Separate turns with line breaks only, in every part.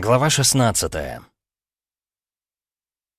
Глава 16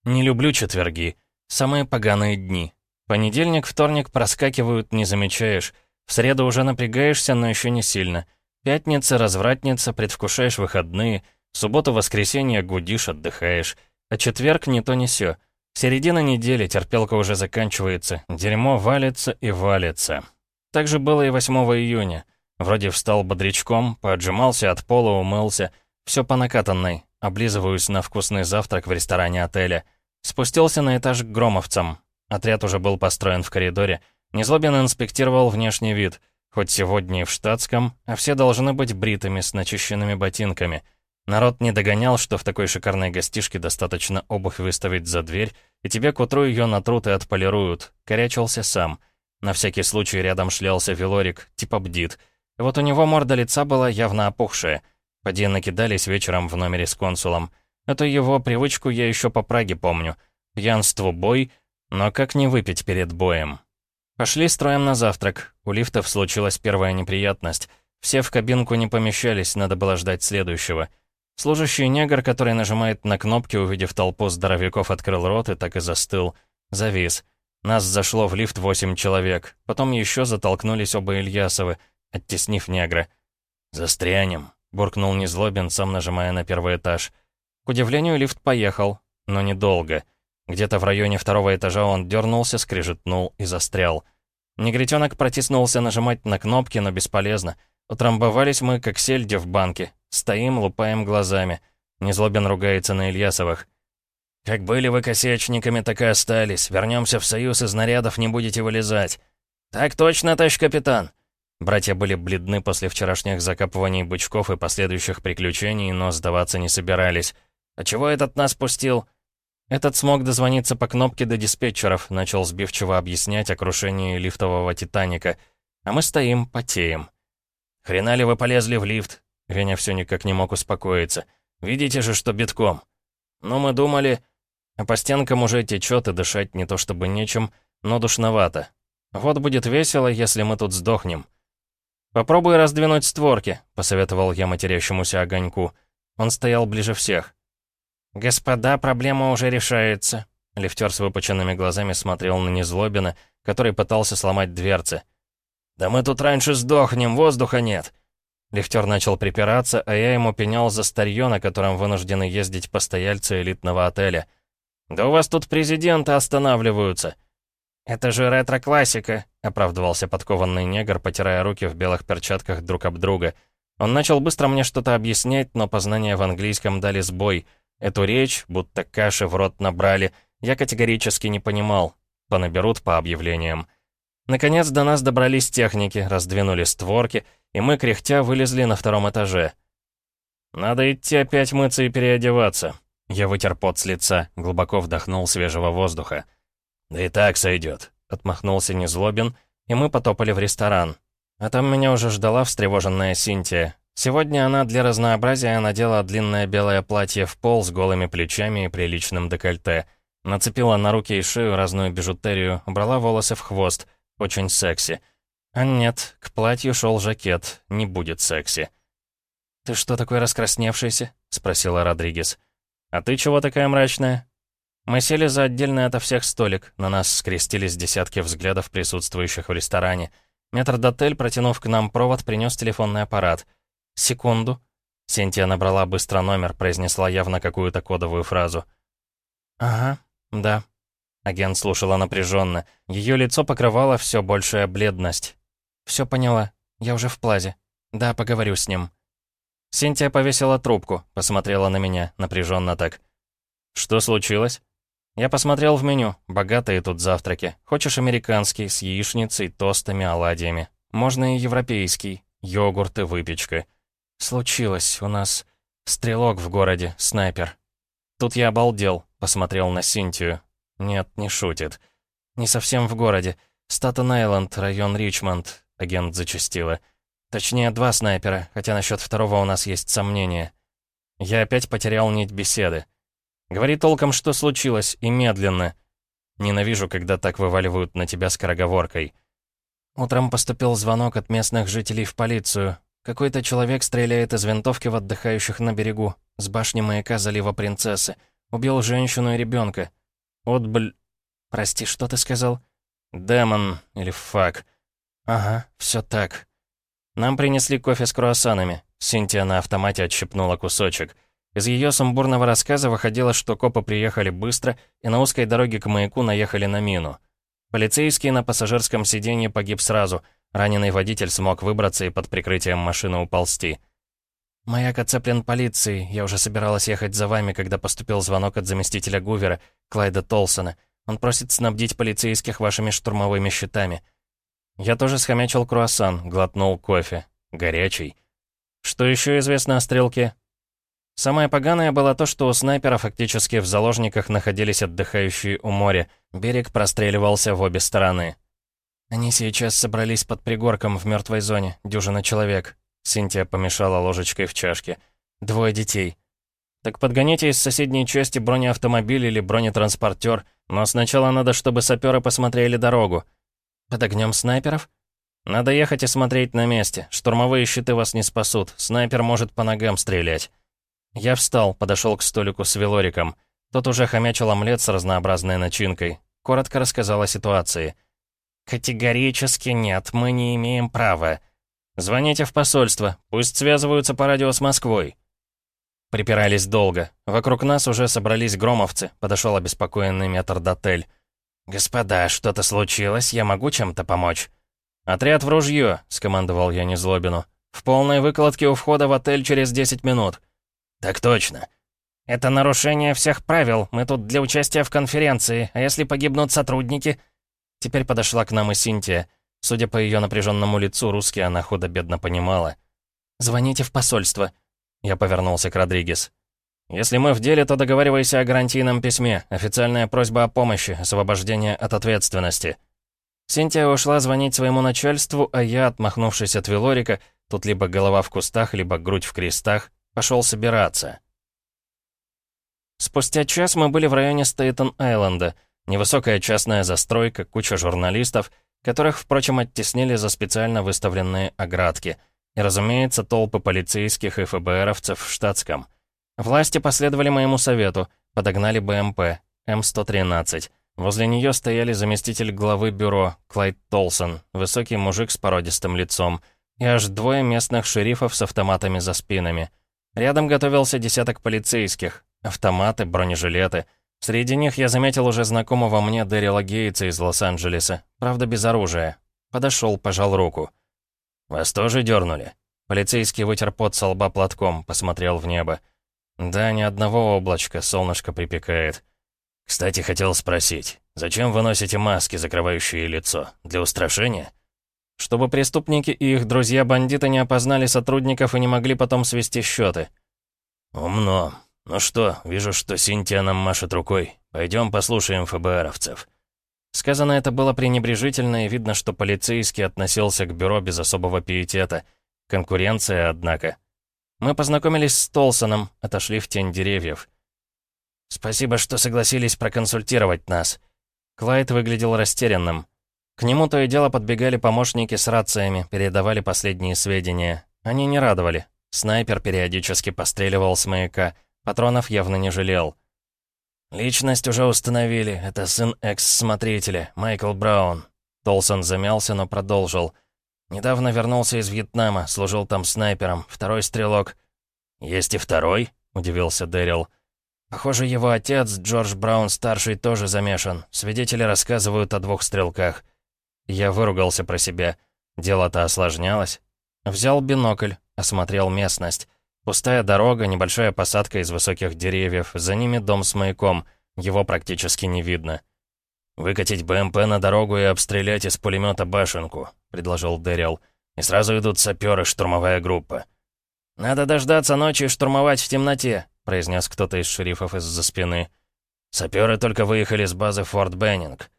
Не люблю четверги. Самые поганые дни. Понедельник, вторник проскакивают, не замечаешь. В среду уже напрягаешься, но еще не сильно. Пятница, развратница, предвкушаешь выходные. Субботу, воскресенье гудишь, отдыхаешь. А четверг не то не сё. Середина недели, терпелка уже заканчивается. Дерьмо валится и валится. Так же было и 8 июня. Вроде встал бодрячком, поджимался от пола, умылся — все по накатанной. Облизываюсь на вкусный завтрак в ресторане отеля. Спустился на этаж к громовцам. Отряд уже был построен в коридоре. Незлобин инспектировал внешний вид. Хоть сегодня и в штатском, а все должны быть бритыми, с начищенными ботинками. Народ не догонял, что в такой шикарной гостишке достаточно обувь выставить за дверь, и тебе к утру ее натрут и отполируют. Корячился сам. На всякий случай рядом шлялся Вилорик, типа бдит. Вот у него морда лица была явно опухшая — Поди накидались вечером в номере с консулом. Эту его привычку я еще по Праге помню. Пьянству бой, но как не выпить перед боем? Пошли строем на завтрак. У лифтов случилась первая неприятность. Все в кабинку не помещались, надо было ждать следующего. Служащий негр, который нажимает на кнопки, увидев толпу здоровяков, открыл рот и так и застыл. Завис. Нас зашло в лифт восемь человек. Потом еще затолкнулись оба Ильясовы, оттеснив негра. «Застрянем», буркнул Незлобин, сам нажимая на первый этаж. К удивлению, лифт поехал, но недолго. Где-то в районе второго этажа он дернулся, скрежетнул и застрял. Негритенок протиснулся нажимать на кнопки, но бесполезно. Утрамбовались мы, как сельди в банке. Стоим, лупаем глазами. Незлобин ругается на Ильясовых. «Как были вы косячниками, так и остались. Вернемся в союз, из нарядов не будете вылезать». «Так точно, товарищ капитан!» Братья были бледны после вчерашних закапываний бычков и последующих приключений, но сдаваться не собирались. «А чего этот нас пустил?» Этот смог дозвониться по кнопке до диспетчеров, начал сбивчиво объяснять о крушении лифтового «Титаника». А мы стоим, потеем. «Хрена ли вы полезли в лифт?» Веня все никак не мог успокоиться. «Видите же, что битком». «Ну, мы думали...» А по стенкам уже течет и дышать не то чтобы нечем, но душновато. Вот будет весело, если мы тут сдохнем. «Попробуй раздвинуть створки», — посоветовал я матерящемуся огоньку. Он стоял ближе всех. «Господа, проблема уже решается». Лифтер с выпученными глазами смотрел на Незлобина, который пытался сломать дверцы. «Да мы тут раньше сдохнем, воздуха нет!» Лифтер начал припираться, а я ему пенял за старье, на котором вынуждены ездить постояльцы элитного отеля. «Да у вас тут президенты останавливаются!» «Это же ретро-классика», — оправдывался подкованный негр, потирая руки в белых перчатках друг об друга. Он начал быстро мне что-то объяснять, но познания в английском дали сбой. Эту речь, будто каши в рот набрали, я категорически не понимал. Понаберут по объявлениям. Наконец до нас добрались техники, раздвинули створки, и мы, кряхтя, вылезли на втором этаже. «Надо идти опять мыться и переодеваться». Я вытер пот с лица, глубоко вдохнул свежего воздуха. «Да и так сойдет», — отмахнулся Незлобин, и мы потопали в ресторан. А там меня уже ждала встревоженная Синтия. Сегодня она для разнообразия надела длинное белое платье в пол с голыми плечами и приличным декольте. Нацепила на руки и шею разную бижутерию, убрала волосы в хвост. Очень секси. А нет, к платью шел жакет. Не будет секси. «Ты что такой раскрасневшийся?» — спросила Родригес. «А ты чего такая мрачная?» Мы сели за отдельный ото всех столик, на нас скрестились десятки взглядов присутствующих в ресторане. Метрдотель, протянув к нам провод, принес телефонный аппарат. «Секунду». Синтия набрала быстро номер, произнесла явно какую-то кодовую фразу. «Ага, да». Агент слушала напряженно. Ее лицо покрывало все большая бледность. «Все поняла. Я уже в плазе. Да, поговорю с ним». Синтия повесила трубку, посмотрела на меня, напряженно так. «Что случилось?» Я посмотрел в меню. Богатые тут завтраки. Хочешь американский, с яичницей, тостами, оладьями. Можно и европейский. Йогурт и выпечка. Случилось у нас. Стрелок в городе, снайпер. Тут я обалдел, посмотрел на Синтию. Нет, не шутит. Не совсем в городе. Статен-Айленд, район Ричмонд, агент зачастила. Точнее, два снайпера, хотя насчет второго у нас есть сомнения. Я опять потерял нить беседы. Говори толком, что случилось, и медленно. Ненавижу, когда так вываливают на тебя скороговоркой. Утром поступил звонок от местных жителей в полицию. Какой-то человек стреляет из винтовки в отдыхающих на берегу. С башни маяка залива принцессы. Убил женщину и ребенка. Отбль... Прости, что ты сказал? Демон или фак. Ага, все так. Нам принесли кофе с круассанами. Синтия на автомате отщипнула кусочек. Из ее сумбурного рассказа выходило, что копы приехали быстро и на узкой дороге к маяку наехали на мину. Полицейский на пассажирском сиденье погиб сразу. Раненый водитель смог выбраться и под прикрытием машины уползти. «Маяк оцеплен полицией. Я уже собиралась ехать за вами, когда поступил звонок от заместителя Гувера, Клайда Толсона. Он просит снабдить полицейских вашими штурмовыми щитами». Я тоже схомячил круассан, глотнул кофе. Горячий. Что еще известно о стрелке? Самое поганое было то, что у снайпера фактически в заложниках находились отдыхающие у моря. Берег простреливался в обе стороны. Они сейчас собрались под пригорком в мертвой зоне, дюжина человек. Синтия помешала ложечкой в чашке. «Двое детей». «Так подгоните из соседней части бронеавтомобиль или бронетранспортер, но сначала надо, чтобы саперы посмотрели дорогу». «Под огнем снайперов?» «Надо ехать и смотреть на месте. Штурмовые щиты вас не спасут. Снайпер может по ногам стрелять». Я встал, подошел к столику с велориком. Тот уже хомячил омлет с разнообразной начинкой. Коротко рассказал о ситуации. «Категорически нет, мы не имеем права. «Звоните в посольство, пусть связываются по радио с Москвой». Припирались долго. Вокруг нас уже собрались громовцы, подошел обеспокоенный метрдотель. «Господа, что-то случилось, я могу чем-то помочь?» «Отряд в ружье», — скомандовал я Незлобину. «В полной выкладке у входа в отель через 10 минут». «Так точно». «Это нарушение всех правил. Мы тут для участия в конференции. А если погибнут сотрудники?» Теперь подошла к нам и Синтия. Судя по ее напряженному лицу, русский она худо-бедно понимала. «Звоните в посольство». Я повернулся к Родригес. «Если мы в деле, то договаривайся о гарантийном письме. Официальная просьба о помощи, освобождение от ответственности». Синтия ушла звонить своему начальству, а я, отмахнувшись от Вилорика, тут либо голова в кустах, либо грудь в крестах, пошел собираться. Спустя час мы были в районе Стейтон-Айленда. Невысокая частная застройка, куча журналистов — которых, впрочем, оттеснили за специально выставленные оградки. И, разумеется, толпы полицейских и ФБРовцев в штатском. Власти последовали моему совету, подогнали БМП, М-113. Возле нее стояли заместитель главы бюро, Клайд Толсон, высокий мужик с породистым лицом, и аж двое местных шерифов с автоматами за спинами. Рядом готовился десяток полицейских, автоматы, бронежилеты — Среди них я заметил уже знакомого мне Дэрила Гейтса из Лос-Анджелеса, правда без оружия. Подошел, пожал руку. «Вас тоже дернули?» Полицейский вытер пот со лба платком, посмотрел в небо. «Да, ни одного облачка, солнышко припекает. Кстати, хотел спросить, зачем вы носите маски, закрывающие лицо? Для устрашения?» «Чтобы преступники и их друзья-бандиты не опознали сотрудников и не могли потом свести счеты». «Умно. «Ну что, вижу, что Синтия нам машет рукой. Пойдем послушаем ФБРовцев». Сказано это было пренебрежительно, и видно, что полицейский относился к бюро без особого пиетета. Конкуренция, однако. Мы познакомились с Толсоном, отошли в тень деревьев. «Спасибо, что согласились проконсультировать нас». Клайд выглядел растерянным. К нему то и дело подбегали помощники с рациями, передавали последние сведения. Они не радовали. Снайпер периодически постреливал с маяка — Патронов явно не жалел. «Личность уже установили. Это сын экс-смотрителя, Майкл Браун». Толсон замялся, но продолжил. «Недавно вернулся из Вьетнама, служил там снайпером. Второй стрелок». «Есть и второй?» — удивился Дэрил. «Похоже, его отец, Джордж Браун-старший, тоже замешан. Свидетели рассказывают о двух стрелках». Я выругался про себя. Дело-то осложнялось. Взял бинокль, осмотрел местность. Пустая дорога, небольшая посадка из высоких деревьев, за ними дом с маяком, его практически не видно. «Выкатить БМП на дорогу и обстрелять из пулемета башенку», — предложил Дэрил. «И сразу идут саперы, штурмовая группа». «Надо дождаться ночи и штурмовать в темноте», — произнес кто-то из шерифов из-за спины. «Саперы только выехали с базы Форт Беннинг».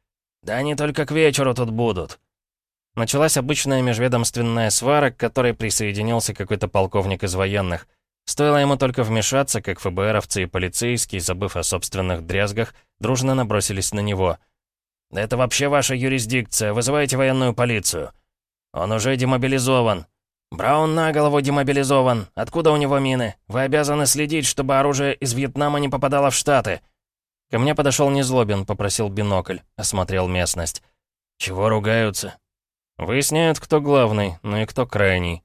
«Да они только к вечеру тут будут». Началась обычная межведомственная свара, к которой присоединился какой-то полковник из военных. Стоило ему только вмешаться, как ФБРовцы и полицейские, забыв о собственных дрязгах, дружно набросились на него. «Да это вообще ваша юрисдикция, вызывайте военную полицию». «Он уже демобилизован». «Браун на голову демобилизован. Откуда у него мины? Вы обязаны следить, чтобы оружие из Вьетнама не попадало в Штаты». Ко мне подошел Незлобин, попросил бинокль, осмотрел местность. «Чего ругаются?» «Выясняют, кто главный, ну и кто крайний».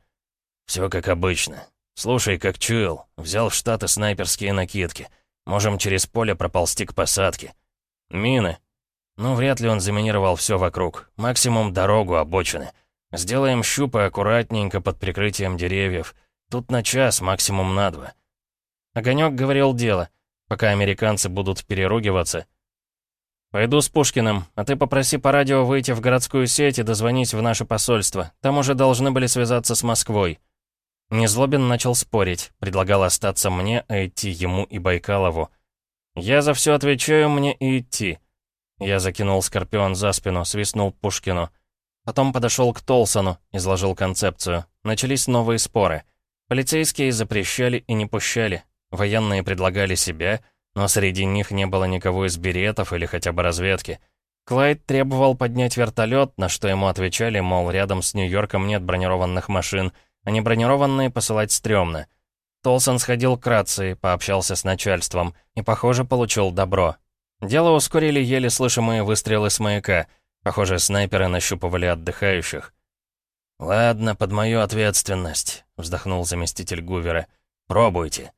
«Все как обычно. Слушай, как чуял. Взял в Штаты снайперские накидки. Можем через поле проползти к посадке». «Мины». «Ну, вряд ли он заминировал все вокруг. Максимум дорогу, обочины». Сделаем щупы аккуратненько под прикрытием деревьев. Тут на час, максимум на два. Огонек говорил дело. Пока американцы будут переругиваться. Пойду с Пушкиным, а ты попроси по радио выйти в городскую сеть и дозвонить в наше посольство. Там уже должны были связаться с Москвой. Незлобин начал спорить, предлагал остаться мне, а идти ему и Байкалову. «Я за все отвечаю, мне и идти». Я закинул Скорпион за спину, свистнул Пушкину. Потом подошел к Толсону, изложил концепцию. Начались новые споры. Полицейские запрещали и не пущали. Военные предлагали себя, но среди них не было никого из беретов или хотя бы разведки. Клайд требовал поднять вертолет, на что ему отвечали, мол, рядом с Нью-Йорком нет бронированных машин, а не бронированные посылать стрёмно. Толсон сходил к рации, пообщался с начальством и, похоже, получил добро. Дело ускорили еле слышимые выстрелы с маяка — Похоже, снайперы нащупывали отдыхающих. «Ладно, под мою ответственность», — вздохнул заместитель Гувера. «Пробуйте».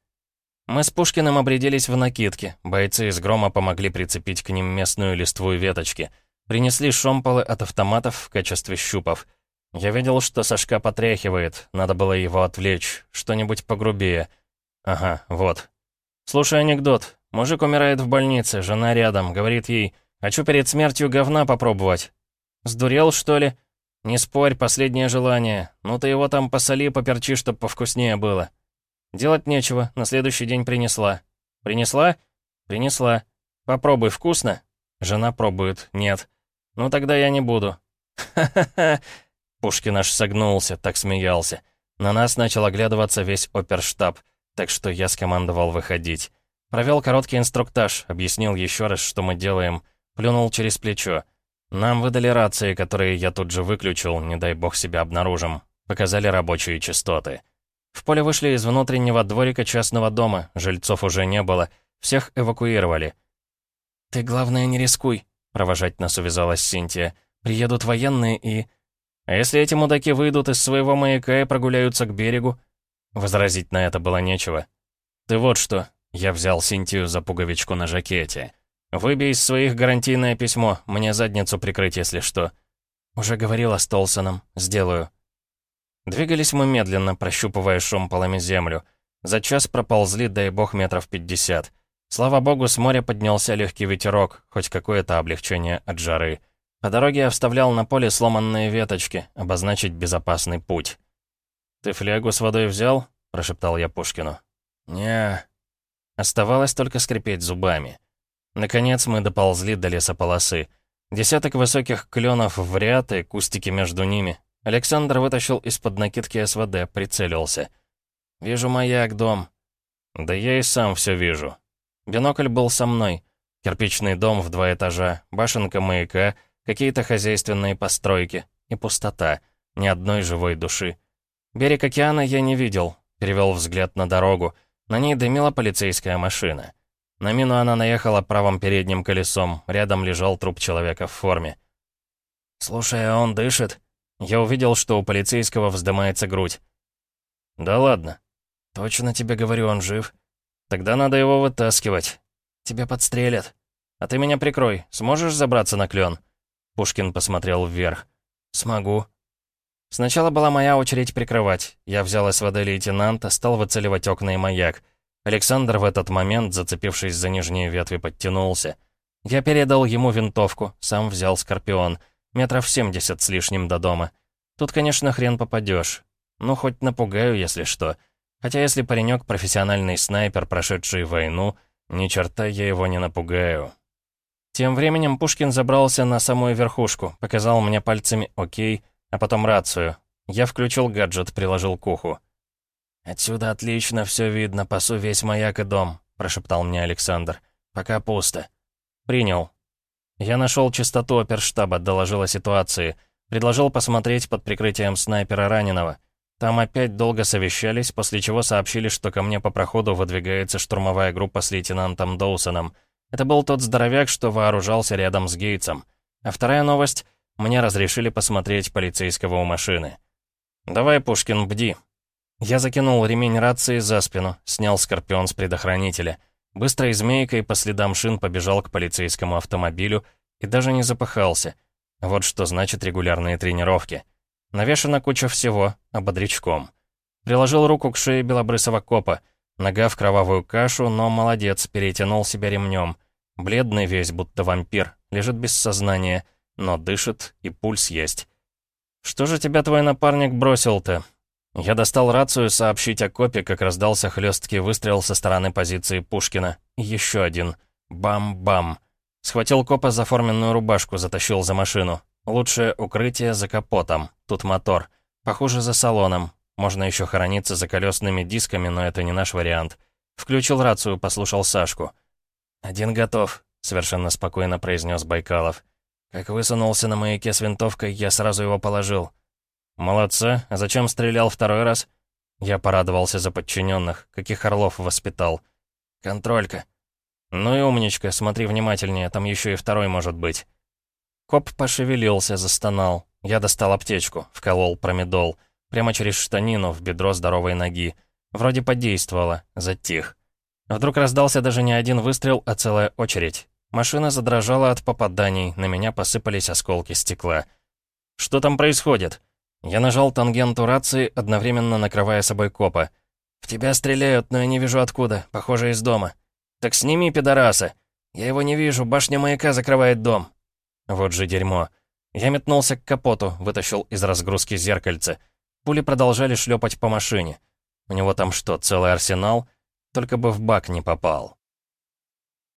Мы с Пушкиным обрядились в накидке. Бойцы из грома помогли прицепить к ним местную листву веточки. Принесли шомполы от автоматов в качестве щупов. Я видел, что Сашка потряхивает. Надо было его отвлечь. Что-нибудь погрубее. Ага, вот. Слушай анекдот. Мужик умирает в больнице, жена рядом. Говорит ей... Хочу перед смертью говна попробовать. Сдурел, что ли? Не спорь, последнее желание. Ну ты его там посоли, поперчи, чтоб повкуснее было. Делать нечего, на следующий день принесла. Принесла? Принесла. Попробуй, вкусно? Жена пробует, нет. Ну тогда я не буду. Ха-ха-ха. Пушкин аж согнулся, так смеялся. На нас начал оглядываться весь оперштаб, так что я скомандовал выходить. Провел короткий инструктаж, объяснил еще раз, что мы делаем — Плюнул через плечо. Нам выдали рации, которые я тут же выключил, не дай бог себя обнаружим. Показали рабочие частоты. В поле вышли из внутреннего дворика частного дома, жильцов уже не было, всех эвакуировали. «Ты, главное, не рискуй», — провожать нас увязалась Синтия. «Приедут военные и...» «А если эти мудаки выйдут из своего маяка и прогуляются к берегу?» Возразить на это было нечего. «Ты вот что», — я взял Синтию за пуговичку на жакете. «Выбей из своих гарантийное письмо, мне задницу прикрыть, если что». «Уже говорила с Толсоном, сделаю». Двигались мы медленно, прощупывая шумполами землю. За час проползли, дай бог, метров пятьдесят. Слава богу, с моря поднялся легкий ветерок, хоть какое-то облегчение от жары. По дороге я вставлял на поле сломанные веточки, обозначить безопасный путь. «Ты флягу с водой взял?» — прошептал я Пушкину. не Оставалось только скрипеть зубами. Наконец мы доползли до лесополосы. Десяток высоких кленов в ряд и кустики между ними. Александр вытащил из-под накидки СВД, прицелился. «Вижу маяк, дом». «Да я и сам все вижу». Бинокль был со мной. Кирпичный дом в два этажа, башенка маяка, какие-то хозяйственные постройки и пустота, ни одной живой души. Берег океана я не видел, перевел взгляд на дорогу. На ней дымила полицейская машина. На мину она наехала правым передним колесом. Рядом лежал труп человека в форме. «Слушай, а он дышит?» Я увидел, что у полицейского вздымается грудь. «Да ладно. Точно тебе говорю, он жив. Тогда надо его вытаскивать. Тебя подстрелят. А ты меня прикрой. Сможешь забраться на клен?» Пушкин посмотрел вверх. «Смогу». Сначала была моя очередь прикрывать. Я взял СВД лейтенанта, стал выцеливать окна и маяк. Александр в этот момент, зацепившись за нижние ветви, подтянулся. Я передал ему винтовку, сам взял скорпион. Метров семьдесят с лишним до дома. Тут, конечно, хрен попадешь. Ну, хоть напугаю, если что. Хотя если паренек профессиональный снайпер, прошедший войну, ни черта я его не напугаю. Тем временем Пушкин забрался на самую верхушку, показал мне пальцами «Окей», а потом рацию. Я включил гаджет, приложил к уху. «Отсюда отлично все видно, пасу весь маяк и дом», — прошептал мне Александр. «Пока пусто». «Принял». Я нашел частоту оперштаба, доложил о ситуации. Предложил посмотреть под прикрытием снайпера раненого. Там опять долго совещались, после чего сообщили, что ко мне по проходу выдвигается штурмовая группа с лейтенантом Доусоном. Это был тот здоровяк, что вооружался рядом с Гейтсом. А вторая новость — мне разрешили посмотреть полицейского у машины. «Давай, Пушкин, бди». Я закинул ремень рации за спину, снял скорпион с предохранителя. Быстрой змейкой по следам шин побежал к полицейскому автомобилю и даже не запыхался. Вот что значит регулярные тренировки. Навешана куча всего, ободрячком. Приложил руку к шее белобрысого копа. Нога в кровавую кашу, но молодец, перетянул себя ремнем. Бледный весь, будто вампир, лежит без сознания, но дышит и пульс есть. «Что же тебя твой напарник бросил-то?» Я достал рацию сообщить о копе, как раздался хлесткий выстрел со стороны позиции Пушкина. Еще один. Бам-бам. Схватил копа за форменную рубашку, затащил за машину. Лучшее укрытие за капотом. Тут мотор. Похоже, за салоном. Можно еще хорониться за колесными дисками, но это не наш вариант. Включил рацию, послушал Сашку. «Один готов», — совершенно спокойно произнес Байкалов. «Как высунулся на маяке с винтовкой, я сразу его положил». «Молодца. А зачем стрелял второй раз?» Я порадовался за подчиненных. Каких орлов воспитал. «Контролька». «Ну и умничка, смотри внимательнее, там еще и второй может быть». Коп пошевелился, застонал. Я достал аптечку, вколол промедол. Прямо через штанину, в бедро здоровой ноги. Вроде подействовало, затих. Вдруг раздался даже не один выстрел, а целая очередь. Машина задрожала от попаданий, на меня посыпались осколки стекла. «Что там происходит?» Я нажал тангенту рации, одновременно накрывая собой копа. «В тебя стреляют, но я не вижу откуда. Похоже, из дома». «Так сними, пидораса!» «Я его не вижу, башня маяка закрывает дом». Вот же дерьмо. Я метнулся к капоту, вытащил из разгрузки зеркальце. Пули продолжали шлепать по машине. У него там что, целый арсенал? Только бы в бак не попал.